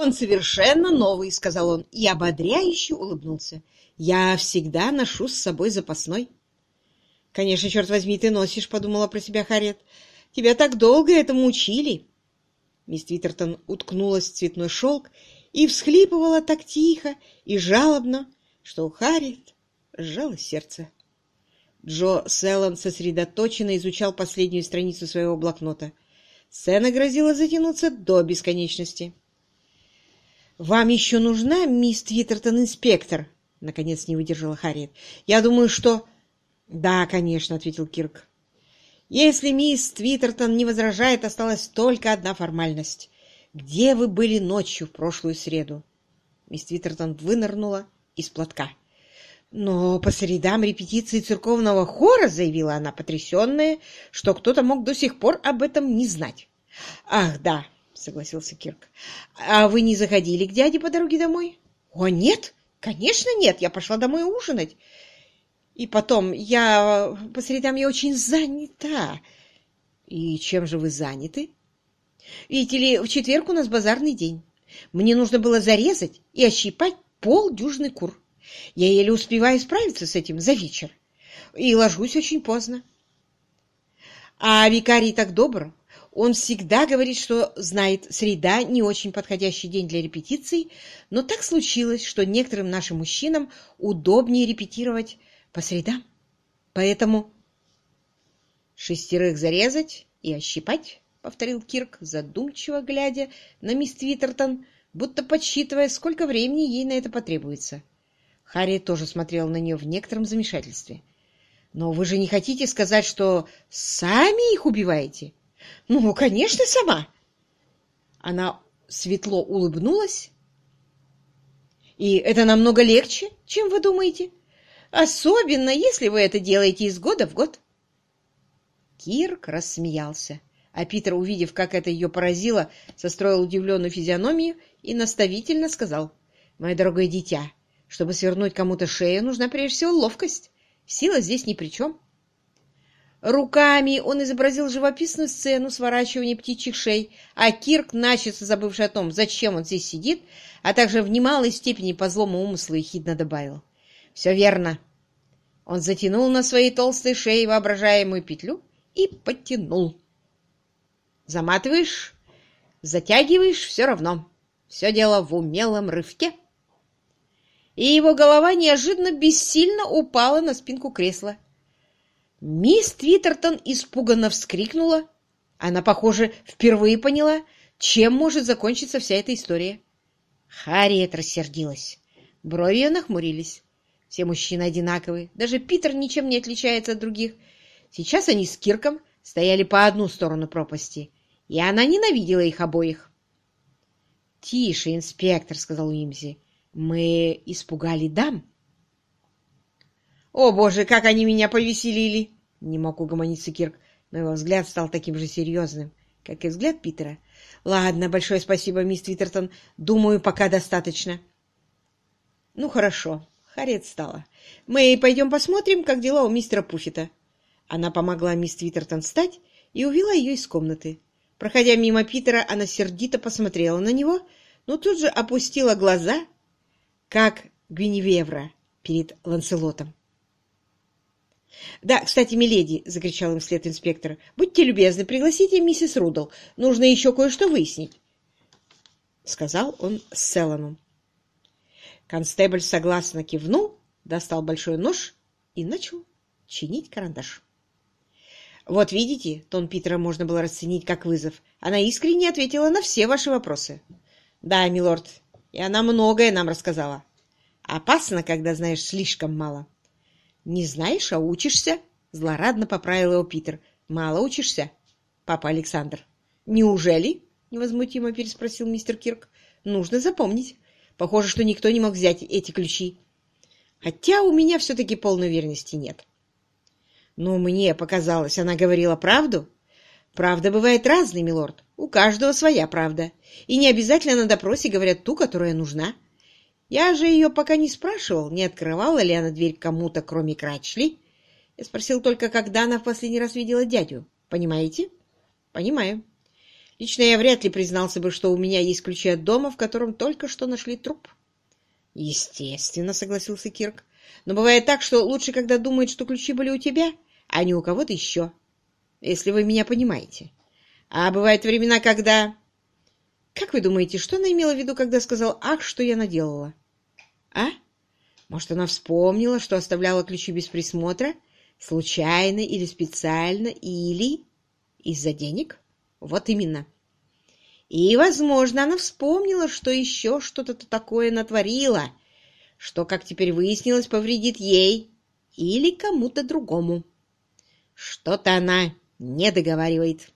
«Он совершенно новый», — сказал он, и ободряюще улыбнулся. «Я всегда ношу с собой запасной». «Конечно, черт возьми, ты носишь», — подумала про себя Харриет. «Тебя так долго этому учили». Мисс Твиттертон уткнулась в цветной шелк и всхлипывала так тихо и жалобно, что у Харриет сжало сердце. Джо Селлан сосредоточенно изучал последнюю страницу своего блокнота. Сцена грозила затянуться до бесконечности. «Вам еще нужна мисс Твиттертон-инспектор?» — наконец не выдержала Харриет. «Я думаю, что...» «Да, конечно», — ответил Кирк. «Если мисс Твиттертон не возражает, осталась только одна формальность. Где вы были ночью в прошлую среду?» Мисс Твиттертон вынырнула из платка. «Но по средам репетиции церковного хора», — заявила она, потрясенная, что кто-то мог до сих пор об этом не знать. «Ах, да», согласился Кирк. «А вы не заходили к дяде по дороге домой?» «О, нет! Конечно, нет! Я пошла домой ужинать. И потом, я... По средам я очень занята». «И чем же вы заняты?» «Видите ли, в четверг у нас базарный день. Мне нужно было зарезать и ощипать полдюжины кур. Я еле успеваю справиться с этим за вечер. И ложусь очень поздно. А викарий так добр, он всегда говорит, что знает, среда не очень подходящий день для репетиций, но так случилось, что некоторым нашим мужчинам удобнее репетировать по средам. Поэтому шестерых зарезать и ощипать, — повторил Кирк, задумчиво глядя на мисс Твиттертон, будто подсчитывая, сколько времени ей на это потребуется. Харри тоже смотрел на нее в некотором замешательстве. — Но вы же не хотите сказать, что сами их убиваете? — ну, конечно, сама. Она светло улыбнулась. И это намного легче, чем вы думаете. Особенно, если вы это делаете из года в год. Кирк рассмеялся, а Питер, увидев, как это ее поразило, состроил удивленную физиономию и наставительно сказал, «Мое дорогое дитя, чтобы свернуть кому-то шею, нужна прежде всего ловкость. Сила здесь ни при чем. Руками он изобразил живописную сцену сворачивания птичьих шей, а Кирк, начисто забывший о том, зачем он здесь сидит, а также в немалой степени по злому умыслу ехидно добавил. «Все верно». Он затянул на своей толстой шее воображаемую петлю и подтянул. Заматываешь, затягиваешь — все равно. Все дело в умелом рывке. И его голова неожиданно бессильно упала на спинку кресла. Мисс Твиттертон испуганно вскрикнула. Она, похоже, впервые поняла, чем может закончиться вся эта история. Харриет рассердилась. Брови ее нахмурились. Все мужчины одинаковые, даже Питер ничем не отличается от других. Сейчас они с Кирком стояли по одну сторону пропасти, и она ненавидела их обоих. — Тише, инспектор, — сказал Уимзи. — Мы испугали дам. «О, боже, как они меня повеселили!» Не мог угомониться Кирк, но его взгляд стал таким же серьезным, как и взгляд Питера. «Ладно, большое спасибо, мисс Твиттертон. Думаю, пока достаточно». «Ну, хорошо». Харриет встала. «Мы пойдем посмотрим, как дела у мистера Пуффета». Она помогла мисс Твиттертон встать и увела ее из комнаты. Проходя мимо Питера, она сердито посмотрела на него, но тут же опустила глаза, как Гвиневевра перед Ланселотом. «Да, кстати, миледи!» — закричал им вслед инспектор. «Будьте любезны, пригласите миссис Рудл. Нужно еще кое-что выяснить!» — сказал он Селлану. Констебль согласно кивнул, достал большой нож и начал чинить карандаш. «Вот видите, тон Питера можно было расценить как вызов. Она искренне ответила на все ваши вопросы». «Да, милорд, и она многое нам рассказала. Опасно, когда знаешь слишком мало». «Не знаешь, а учишься?» — злорадно поправил его Питер. «Мало учишься, папа Александр». «Неужели?» — невозмутимо переспросил мистер Кирк. «Нужно запомнить. Похоже, что никто не мог взять эти ключи. Хотя у меня все-таки полной уверенности нет». «Но мне показалось, она говорила правду?» «Правда бывает разной, милорд. У каждого своя правда. И не обязательно на допросе говорят ту, которая нужна». Я же ее пока не спрашивал, не открывала ли она дверь кому-то, кроме Крачли. Я спросил только, когда она в последний раз видела дядю. Понимаете? Понимаю. Лично я вряд ли признался бы, что у меня есть ключи от дома, в котором только что нашли труп. Естественно, согласился Кирк. Но бывает так, что лучше, когда думают, что ключи были у тебя, а не у кого-то еще. Если вы меня понимаете. А бывают времена, когда... Как вы думаете, что она имела в виду, когда сказал «Ах, что я наделала»? А? Может, она вспомнила, что оставляла ключи без присмотра? Случайно или специально, или из-за денег? Вот именно. И, возможно, она вспомнила, что еще что-то такое натворила, что, как теперь выяснилось, повредит ей или кому-то другому. Что-то она не договаривает.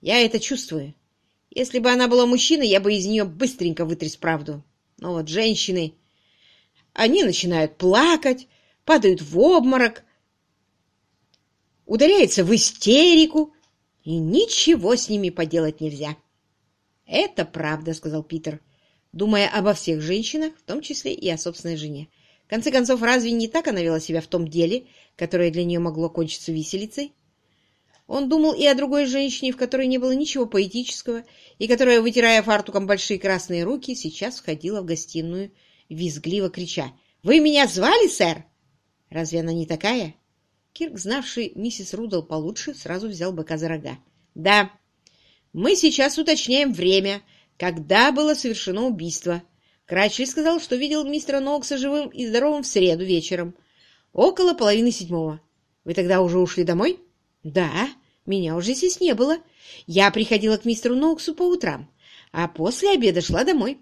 Я это чувствую. Если бы она была мужчиной, я бы из нее быстренько вытряс правду. Но вот женщины... Они начинают плакать, падают в обморок, ударяются в истерику, и ничего с ними поделать нельзя. — Это правда, — сказал Питер, думая обо всех женщинах, в том числе и о собственной жене. В конце концов, разве не так она вела себя в том деле, которое для нее могло кончиться виселицей? Он думал и о другой женщине, в которой не было ничего поэтического, и которая, вытирая фартуком большие красные руки, сейчас входила в гостиную, визгливо крича. «Вы меня звали, сэр?» «Разве она не такая?» Кирк, знавший миссис Рудл получше, сразу взял быка за рога. «Да, мы сейчас уточняем время, когда было совершено убийство. Крачли сказал, что видел мистера Нокса живым и здоровым в среду вечером, около половины седьмого. Вы тогда уже ушли домой?» «Да, меня уже здесь не было. Я приходила к мистеру Ноуксу по утрам, а после обеда шла домой».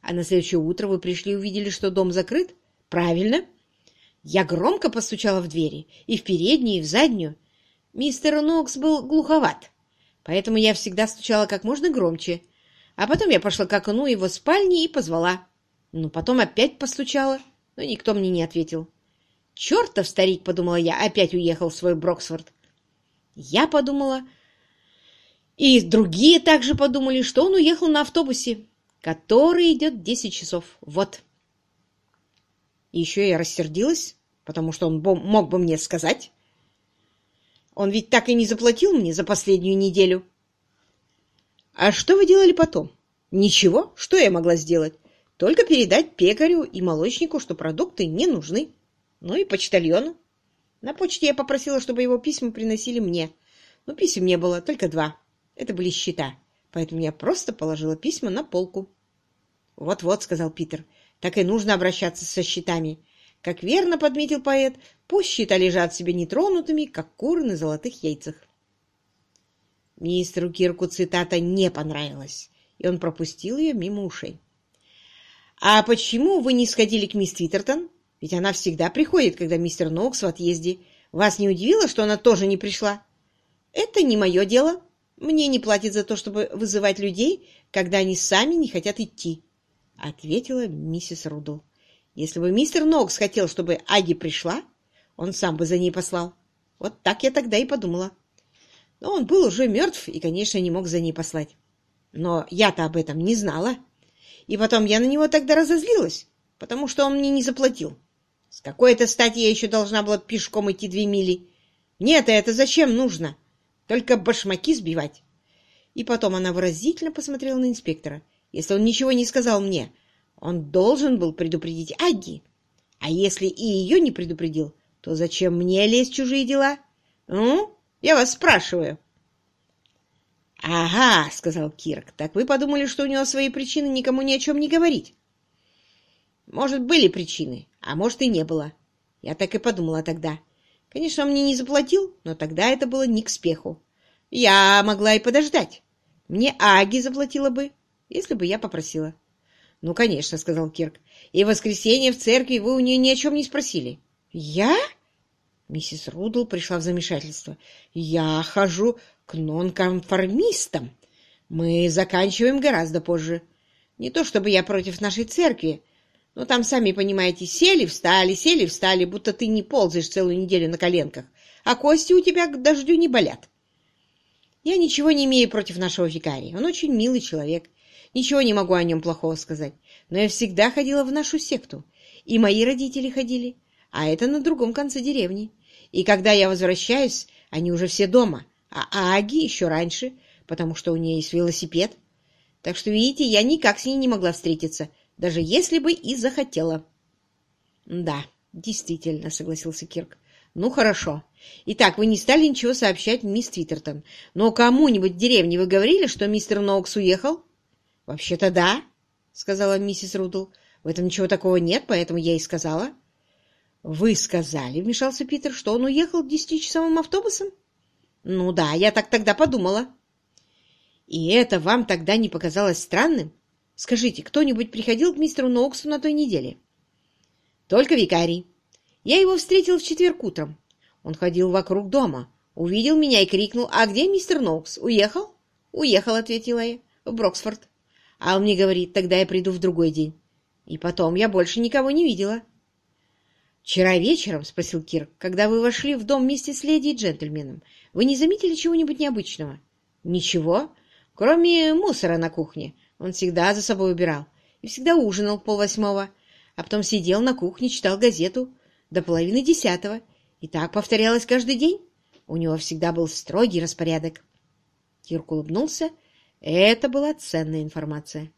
«А на следующее утро вы пришли и увидели, что дом закрыт?» «Правильно. Я громко постучала в двери, и в переднюю, и в заднюю. Мистер Нокс был глуховат, поэтому я всегда стучала как можно громче. А потом я пошла к окну его спальни и позвала. Ну, потом опять постучала, но никто мне не ответил. «Чертов старик!» — подумала я, опять уехал в свой Броксфорд. Я подумала, и другие также подумали, что он уехал на автобусе, который идет 10 часов. Вот. И еще я рассердилась, потому что он мог бы мне сказать. Он ведь так и не заплатил мне за последнюю неделю. А что вы делали потом? Ничего. Что я могла сделать? Только передать пекарю и молочнику, что продукты не нужны. Ну и почтальону. На почте я попросила, чтобы его письма приносили мне. Но писем не было, только два. Это были счета. Поэтому я просто положила письма на полку. «Вот-вот», — сказал Питер, — «так и нужно обращаться со счетами. Как верно подметил поэт, пусть счета лежат себе нетронутыми, как куры на золотых яйцах». Мистеру Кирку цитата не понравилась, и он пропустил ее мимо ушей. «А почему вы не сходили к мисс Твиттертон?» Ведь она всегда приходит, когда мистер Нокс в отъезде. Вас не удивило, что она тоже не пришла? Это не мое дело. Мне не платят за то, чтобы вызывать людей, когда они сами не хотят идти, — ответила миссис Рудл. Если бы мистер Нокс хотел, чтобы Аги пришла, он сам бы за ней послал. Вот так я тогда и подумала. Но он был уже мертв и, конечно, не мог за ней послать. Но я-то об этом не знала. И потом я на него тогда разозлилась, потому что он мне не заплатил. С какой-то стати я еще должна была пешком идти две мили? Нет, это зачем нужно? Только башмаки сбивать. И потом она выразительно посмотрела на инспектора. Если он ничего не сказал мне, он должен был предупредить Агги. А если и ее не предупредил, то зачем мне лезть в чужие дела? Ну, я вас спрашиваю. — Ага, — сказал Кирк, — так вы подумали, что у него свои причины никому ни о чем не говорить? Может, были причины, а может и не было. Я так и подумала тогда. Конечно, он мне не заплатил, но тогда это было не к спеху. Я могла и подождать. Мне Аги заплатила бы, если бы я попросила. — Ну, конечно, — сказал Кирк. — И в воскресенье в церкви вы у нее ни о чем не спросили. — Я? Миссис Рудл пришла в замешательство. — Я хожу к нонконформистам. Мы заканчиваем гораздо позже. Не то чтобы я против нашей церкви, ну, там, сами понимаете, сели, встали, сели, встали, будто ты не ползаешь целую неделю на коленках, а кости у тебя к дождю не болят. Я ничего не имею против нашего викария. Он очень милый человек. Ничего не могу о нем плохого сказать. Но я всегда ходила в нашу секту. И мои родители ходили. А это на другом конце деревни. И когда я возвращаюсь, они уже все дома. А Аги еще раньше. потому что у нее есть велосипед. Так что, видите, я никак с ней не могла встретиться, даже если бы и захотела. — Да, действительно, — согласился Кирк. — Ну, хорошо. Итак, вы не стали ничего сообщать мисс Твиттертон. Но кому-нибудь в деревне вы говорили, что мистер Ноукс уехал? — Вообще-то да, — сказала миссис Рудл. — В этом ничего такого нет, поэтому я и сказала. — Вы сказали, — вмешался Питер, — что он уехал десятичасовым автобусом? — Ну да, я так тогда подумала. — И это вам тогда не показалось странным? Скажите, кто-нибудь приходил к мистеру Ноуксу на той неделе? — Только викарий. Я его встретил в четверг утром. Он ходил вокруг дома, увидел меня и крикнул, «А где мистер Ноукс? Уехал?» «Уехал», — ответила я, — «в Броксфорд». А он мне говорит, тогда я приду в другой день. И потом я больше никого не видела. «Вчера вечером, — спросил Кир, — когда вы вошли в дом вместе с леди и джентльменом, вы не заметили чего-нибудь необычного?» «Ничего, кроме мусора на кухне. Он всегда за собой убирал и всегда ужинал полвосьмого, а потом сидел на кухне, читал газету до половины десятого и так повторялось каждый день. У него всегда был строгий распорядок. Кирк улыбнулся. Это была ценная информация.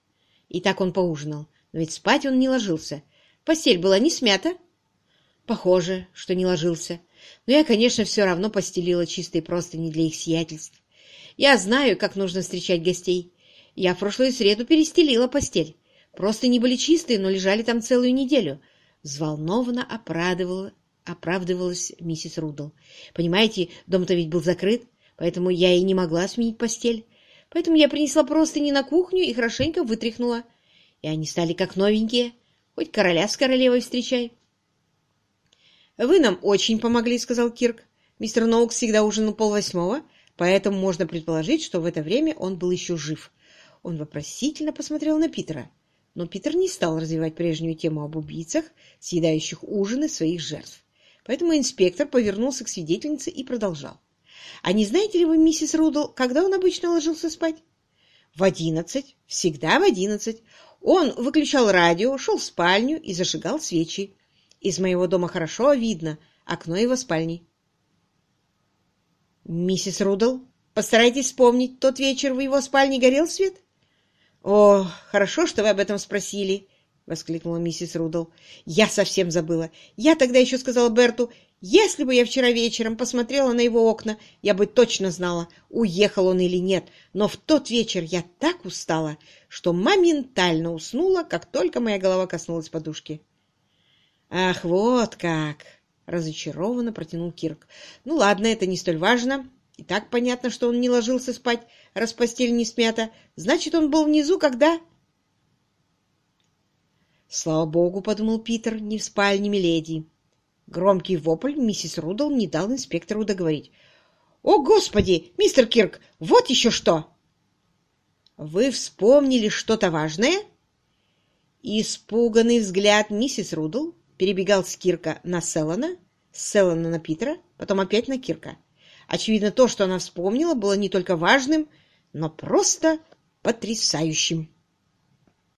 И так он поужинал. Но ведь спать он не ложился. Постель была не смята. Похоже, что не ложился. Но я, конечно, все равно постелила чистые простыни для их сиятельств. Я знаю, как нужно встречать гостей. Я в прошлую среду перестелила постель. Просто не были чистые, но лежали там целую неделю. Взволнованно оправдывала оправдывалась миссис Рудл. «Понимаете, дом-то ведь был закрыт, поэтому я и не могла сменить постель. Поэтому я принесла просто не на кухню и хорошенько вытряхнула. И они стали как новенькие. Хоть короля с королевой встречай». «Вы нам очень помогли», — сказал Кирк. «Мистер Ноукс всегда ужинал полвосьмого, поэтому можно предположить, что в это время он был еще жив». Он вопросительно посмотрел на Питера, но Питер не стал развивать прежнюю тему об убийцах, съедающих ужины своих жертв. Поэтому инспектор повернулся к свидетельнице и продолжал. «А не знаете ли вы, миссис Рудл, когда он обычно ложился спать?» «В одиннадцать. Всегда в одиннадцать. Он выключал радио, шел в спальню и зажигал свечи. Из моего дома хорошо видно окно его спальни». «Миссис Рудл, постарайтесь вспомнить, тот вечер в его спальне горел свет?» «О, хорошо, что вы об этом спросили воскликнула миссис Рудл. «Я совсем забыла. Я тогда еще сказала Берту, если бы я вчера вечером посмотрела на его окна, я бы точно знала, уехал он или нет. Но в тот вечер я так устала, что моментально уснула, как только моя голова коснулась подушки». «Ах, вот как!» — разочарованно протянул Кирк. «Ну ладно, это не столь важно. И так понятно, что он не ложился спать, раз постель не смята. Значит, он был внизу, когда...» Слава богу, — подумал Питер, — не в спальне Миледи. Громкий вопль миссис Рудл не дал инспектору договорить. — О, Господи! Мистер Кирк, вот еще что! — Вы вспомнили что-то важное? Испуганный взгляд миссис Рудл перебегал с Кирка на Селлана, с Селлана на Питера, потом опять на Кирка. Очевидно, то, что она вспомнила, было не только важным, но просто потрясающим.